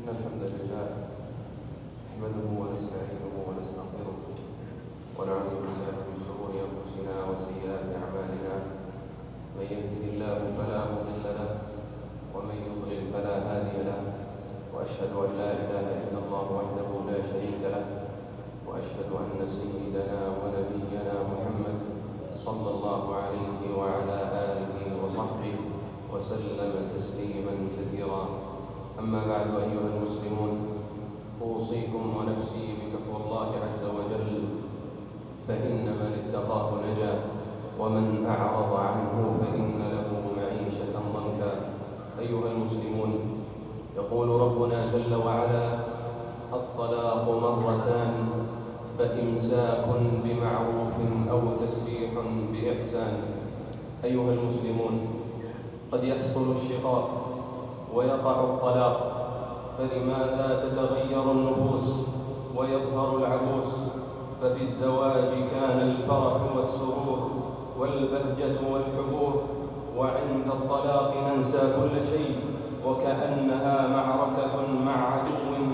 إن الحمد لله نحمده ونستعينه ونستغفره ونعوذ بالله من شرور أنفسنا وسيئات أعمالنا. من يهده الله فلا مضل له ومن يضلل فلا هادي له وأشهد أن لا إله إلا الله وحده لا شريك له وأشهد أن سيدنا ونبينا محمد صلى الله عليه وعلى آله وصحبه وسلم تسليما كثيرا. أما بعد أيها المسلمون أوصيكم ونفسي بتقوى الله عز وجل فإن من اتقاه نجا ومن أعرض عنه فإن له معيشة ضنكا. أيها المسلمون يقول ربنا جل وعلا الطلاق مرتان فإمساك بمعروف أو تسريح بإحسان. أيها المسلمون قد يحصل الشقاق ويقع الطلاق فلماذا تتغير النفوس ويظهر العبوس؟ ففي الزواج كان الفرح والسرور والبهجة والحبور وعند الطلاق ننسى كل شيء وكأنها معركة مع عدو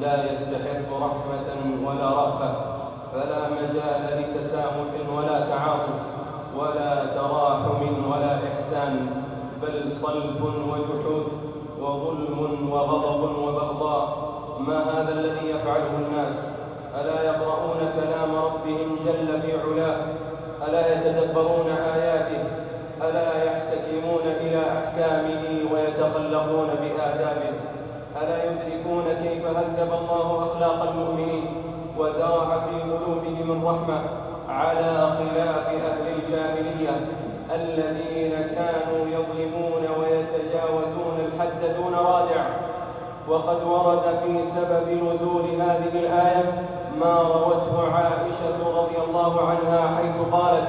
لا يستحق رحمة ولا رأفة فلا مجال لتسامح ولا تعاطف ولا تراحم ولا إحسان بل صلب وجحود. وظلم وغضب وبغضاء. ما هذا الذي يفعله الناس؟ ألا يقرؤون كلام ربهم جل في علاه؟ ألا يتدبرون آياته؟ ألا يحتكمون إلى أحكامه ويتخلقون بآدابه؟ ألا يدركون كيف هذب الله أخلاق المؤمنين وزرع في قلوبهم الرحمة على خلاف أهل الجاهلية الذين وقد ورد في سبب نزول هذه الآية ما روته عائشة رضي الله عنها حيث قالت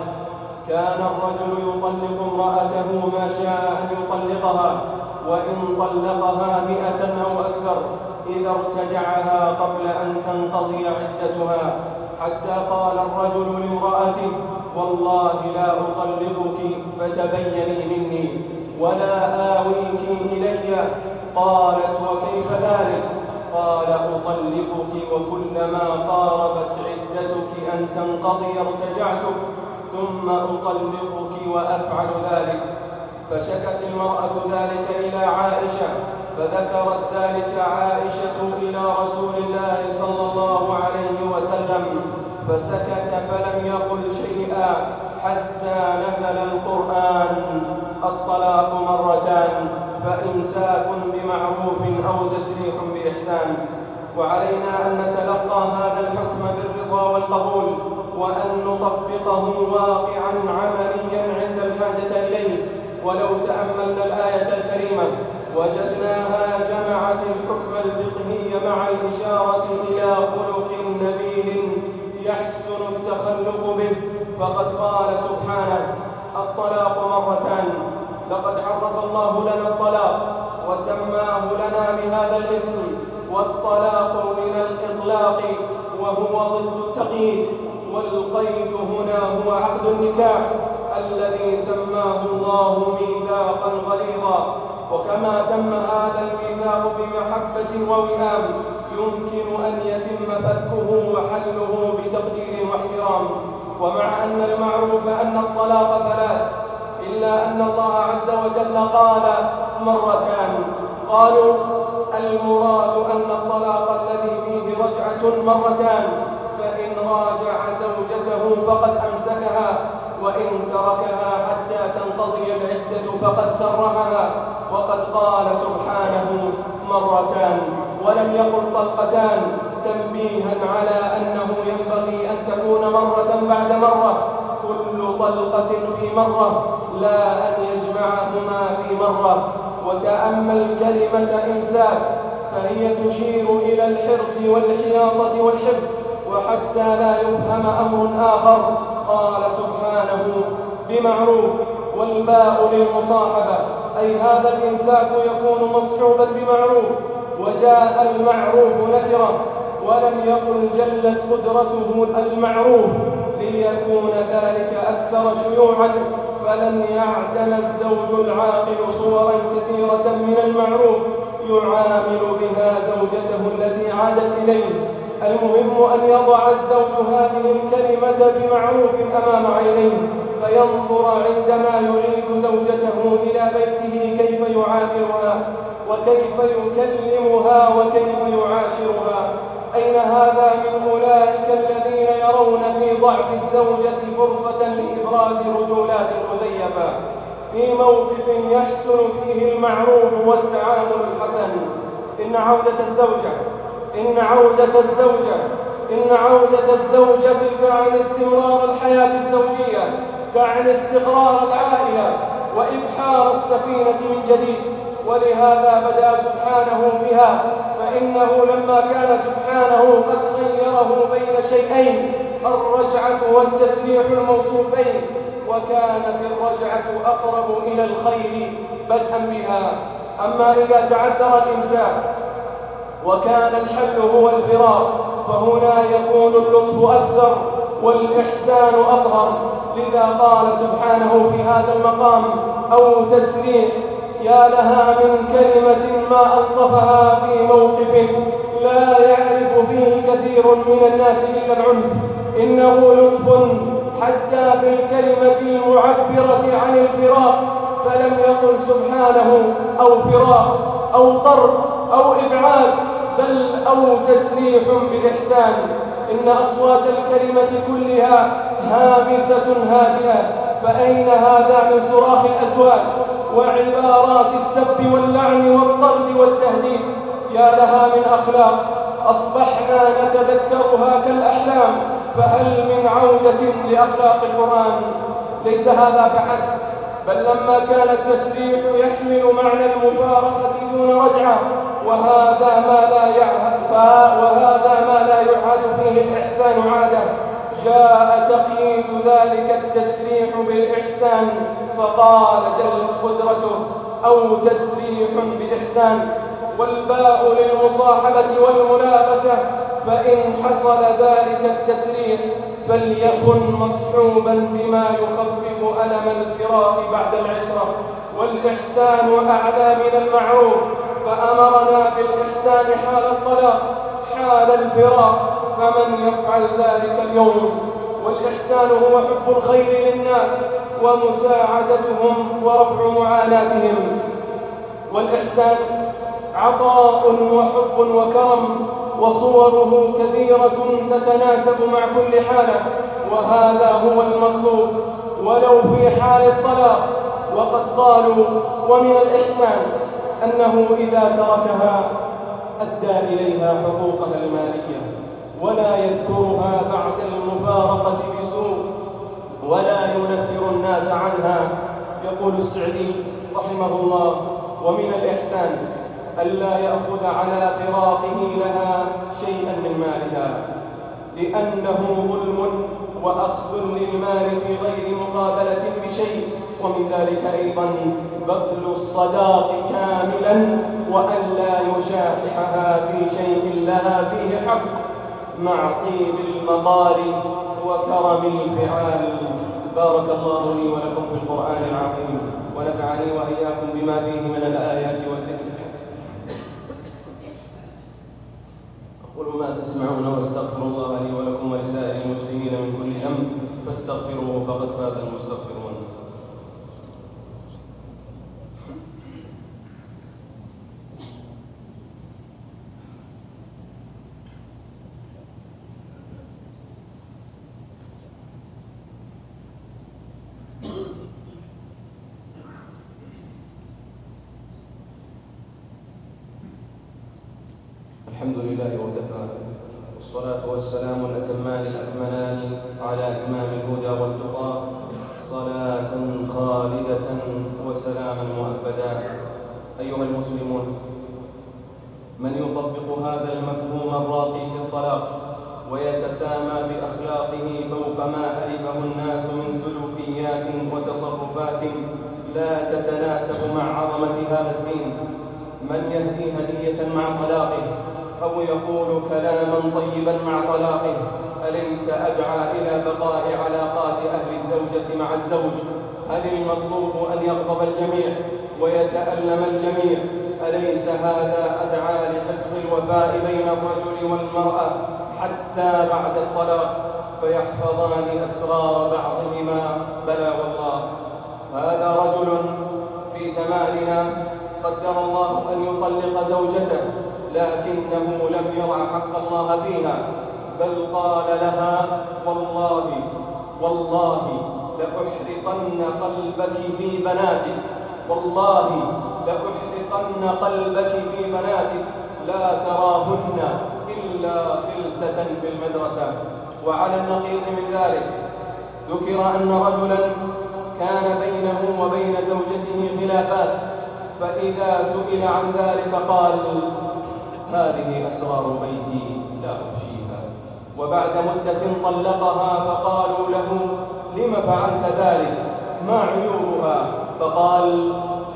كان الرجل يطلق امرأته ما شاء أن يطلقها وإن طلقها مئة أو أكثر إذا ارتجعها قبل أن تنقضي عدتها حتى قال الرجل لامرأته والله لا أطلقك فتبيني مني. ولا آويك إلي قالت وكيف ذلك؟ قال أطلقك وكلما قاربت عدتك أن تنقضي ارتجعتك ثم أطلقك وأفعل ذلك. فشكت المرأة ذلك إلى عائشة فذكرت ذلك عائشة إلى رسول الله صلى الله عليه وسلم. فسكت فلم يقل شيئا حتى نزل القرآن. الطلاق مرتان فإمساك بمعروف أو تسريح بإحسان. وعلينا أن نتلقى هذا الحكم بالرضا والقبول وأن نطبقه واقعا عمليا عند الحاجة إليه. ولو تأملنا الآية الكريمة وجدناها جمعت الحكم الفقهي مع الإشارة إلى خلق نبيل يحسن التخلق به. فقد قال سبحانه الطلاق الله لنا الطلاق وسماه لنا بهذا الاسم والطلاق من الإطلاق وهو ضد التقييد والقيد هنا هو عقد النكاح الذي سماه الله ميثاقا غليظا. وكما تم هذا الميثاق بمحبة ووئام يمكن أن يتم فكه وحله بتقدير واحترام. ومع أن المعروف أن الطلاق ثلاث إلا أن الله عز وجل قال مرتان. قالوا المراد أن الطلاق الذي فيه رجعة مرتان. فإن راجع زوجته فقد أمسكها وإن تركها حتى تنقضي العدة فقد سرحها وقد قال سبحانه مرتان. ولم يقل طلقتان تنبيها على أنه ينبغي أن تكون مرة بعد مرة. كل طلقة في مرة. لا أن يجمعهما في مرة وتأمل كلمة إمساك فهي تشير إلى الحرص والحياطة والحب وحتى لا يفهم أمر آخر. قال سبحانه بمعروف والباء للمصاحبة أي هذا الإمساك يكون مصحوبا بمعروف. وجاء المعروف نكرة ولم يقل جلت قدرته المعروف ليكون ذلك أكثر شيوعا. فلن يعدم الزوج العاقل صورا كثيرة من المعروف يعامل بها زوجته التي عادت إليه. المهم أن يضع الزوج هذه الكلمة بمعروف أمام عينيه فينظر عندما يعيد زوجته إلى بيته كيف يعاملها وكيف يكلمها وكيف يعاشرها. أين هذا من أولئك الذين يرون في ضعف الزوجة فرصة لإبراز رجولات مزيفة في موقف يحسن فيه المعروف والتعامل الحسن. إن عودة الزوجة إن عودة الزوجة إن عودة الزوجة تعني استمرار الحياة الزوجية تعني استقرار العائلة وإبحار السفينة من جديد. ولهذا بدأ سبحانه بها فإنه لما كان سبحانه قد خيره بين شيئين الرجعة والتسبيح الموصوفين وكانت الرجعة أقرب إلى الخير بدءا بها. أما إذا تعذر الإمساك وكان الحل هو الفراق فهنا يكون اللطف أكثر والإحسان أظهر لذا قال سبحانه في هذا المقام أو تسريح يا لها من كلمة ما ألطفها في موقف لا يعرف فيه كثير من الناس إلا العنف إنه لطف حتى في الكلمة المعبرة عن الفراق فلم يقل سبحانه أو فراق أو طرد أو إبعاد بل أو تسريح بإحسان. إن أصوات الكلمة كلها هامسة هادئة. فأين هذا من صراخ الأزواج وعبارات السب واللعن والطرد والتهديد؟ يا لها من أخلاق أصبحنا نتذكرها كالأحلام فهل من عودة لأخلاق القرآن؟ ليس هذا فحسب بل لما كان التسريح يحمل معنى المفارقة دون رجعة وهذا ما لا يعهد وهذا ما لا يعهد فيه الإحسان عادة. جاء تقييد ذلك التسريح بالإحسان فقال جلت قدرته أو تسريح بإحسان. والباء للمصاحبة والملابسة فإن حصل ذلك التسريح فليكن مصحوبا بما يخفف ألم الفراق بعد العشرة. والإحسان أعلى من المعروف فأمرنا بالإحسان حال الطلاق حال الفراق فمن يفعل ذلك اليوم؟ والإحسان هو حب الخير للناس ومساعدتهم ورفع معاناتهم. والإحسان عطاء وحب وكرم وصوره كثيرة تتناسب مع كل حالة وهذا هو المطلوب. ولو في حال الطلاق وقد قالوا ومن الإحسان أنه إذا تركها أدى إليها حقوقها المالية ولا يذكرها بعد المفارقة بسوء ولا ينفر الناس عنها. يقول السعدي رحمه الله ومن الإحسان ألا يأخذ على فراقه لها شيئا من مالها لأنه ظلم وأخذ للمال في غير مقابلة بشيء ومن ذلك أيضا بذل الصداق كاملا وأن لا يشاححها في شيء لها فيه حق مع طيب المقال وكرم الفعال. بارك الله لي ولكم في القرآن العظيم ونفعني وإياكم بما فيه من الآيات والذكر. ما تسمعون واستغفر الله لي ولكم ولسائر المسلمين من كل ذنب فاستغفروه فقد فاز المستغفرون. الحمد لله وكفى والصلاة والسلام الأتمان الأكملان على إمام الهدى والتقى. صلاة خالدة وسلاما مؤبدا. أيها المسلمون من يطبق هذا المفهوم الراقي في الطلاق ويتسامى بأخلاقه فوق ما ألفه الناس من سلوكيات وتصرفات لا تتناسب مع عظمة هذا الدين من يهدي هدية مع طلاقه أو يقول كلاما طيبا مع طلاقه أليس أدعى إلى بقاء علاقات أهل الزوجة مع الزوج؟ هل المطلوب أن يغضب الجميع ويتألم الجميع؟ أليس هذا أدعى لحفظ الوفاء بين الرجل والمرأة حتى بعد الطلاق؟ فيحفظان أسرار بعضهما بلى والله. هذا رجل في زماننا قدر الله أن يطلق زوجته لكنه لم يرع حق الله فيها بل قال لها والله والله لأحرقن قلبك في بناتك والله لأحرقن قلبك في بناتك لا تراهن إلا خلسة في المدرسة. وعلى النقيض من ذلك ذكر أن رجلا كان بينه وبين زوجته خلافات فإذا سئل عن ذلك قال هذه أسرار بيتي لا أفشيها وبعد مدة طلقها فقالوا له لم فعلت ذلك؟ ما عيوبها؟ فقال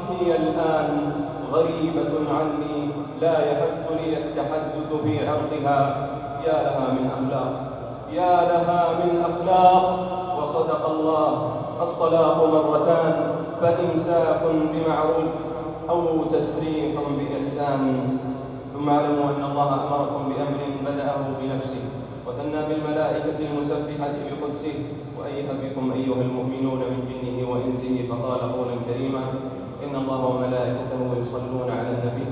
هي الآن غريبة عني لا يحب لي التحدث في عرضها. يا لها من أخلاق يا لها من أخلاق. وصدق الله الطلاق مرتان فإمساك بمعروف أو تسريح بإحسان. ثم اعلموا أن الله أمركم بأمر بدأه بنفسه وثنى بالملائكة المسبحة بقدسه. وأيها بكم أيها المؤمنون من جنه وإنسه فقال قولا كريما إن الله وملائكته يصلون على النبي.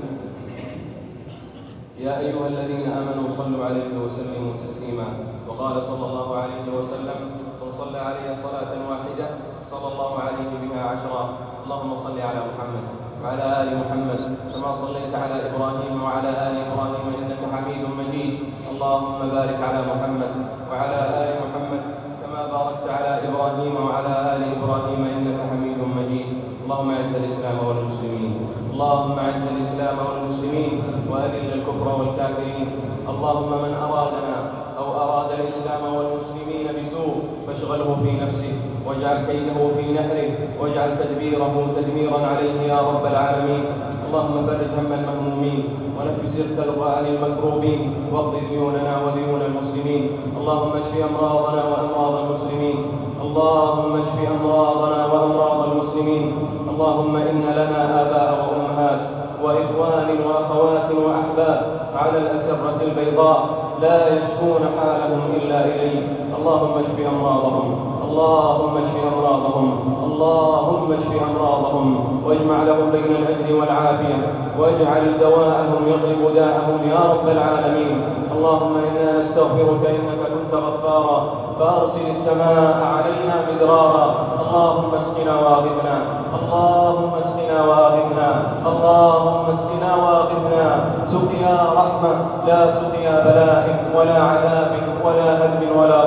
يا أيها الذين آمنوا صلوا عليه وسلموا تسليما. وقال صلى الله عليه وسلم من صلى علي صلاة واحدة صلى الله عليه بها عشرا. اللهم صل على محمد. وعلى آل محمد كما صليت على إبراهيم وعلى آل إبراهيم إنك حميد مجيد. اللهم بارك على محمد وعلى آل محمد كما باركت على إبراهيم وعلى آل إبراهيم إنك حميد مجيد. اللهم أعز الإسلام والمسلمين. اللهم أعز الإسلام والمسلمين وأذل الكفر والكافرين. اللهم من أرادنا أو أراد الإسلام والمسلمين بسوء فاشغله في نفسه. واجعل كيده في نحره واجعل تدبيره تدميرا عليه يا رب العالمين. اللهم فرج هم المهمومين ونفس الكرب عن المكروبين واقض ديوننا وديون المسلمين. اللهم اشف أمراضنا وأمراض المسلمين. اللهم اشف أمراضنا وأمراض المسلمين. اللهم إن لنا آباء وأمهات وإخوان وأخوات وأحباب على الأسرة البيضاء لا يشكون حالهم إلا إليك. اللهم اشف أمراضهم. اللهم اشف أمراضهم. اللهم اشف أمراضهم. واجمع لهم بين الأجر والعافية. واجعل دواءهم يطلب داءهم يا رب العالمين. اللهم إنا نستغفرك إنك كنت غفارا. فأرسل السماء علينا مدرارا. اللهم اسقنا واغثنا. اللهم اسقنا واغثنا. اللهم اسقنا واغثنا. سقيا رحمة. لا سقيا بلاء ولا عذاب ولا هدم ولا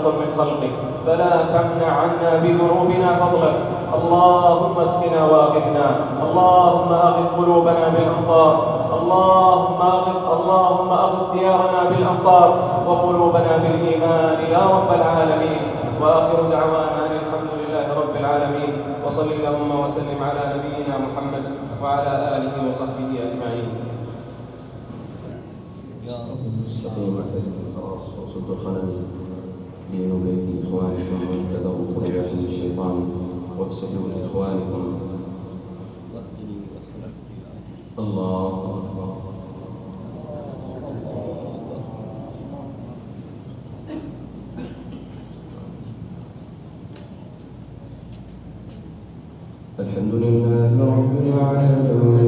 خلق من خلقك. فلا تمنع عنا بذنوبنا فضلك. اللهم اسقنا واغثنا. اللهم أغث قلوبنا بالامطار اللهم اغث اللهم أغث ديارنا بالامطار وقلوبنا بالإيمان. يا رب العالمين. وآخر دعوانا أن الحمد لله رب العالمين. وصل اللهم وسلم على نبينا محمد وعلى آله وصحبه أجمعين. استقيم اعتدل خلاص وصد الخلل دين بيت اخوانكم وانتظروا طلبات الشيطان واكسدوا لاخوانكم الله اكبر الحمد لله رب العالمين.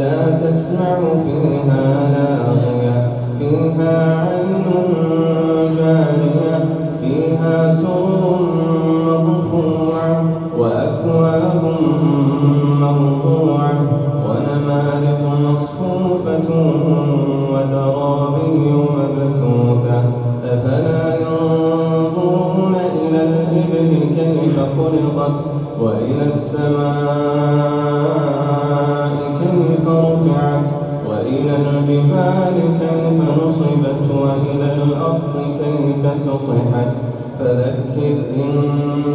لا تسمع فيها. ضربت وإلى الأرض كيف سطحت؟ فذكر إن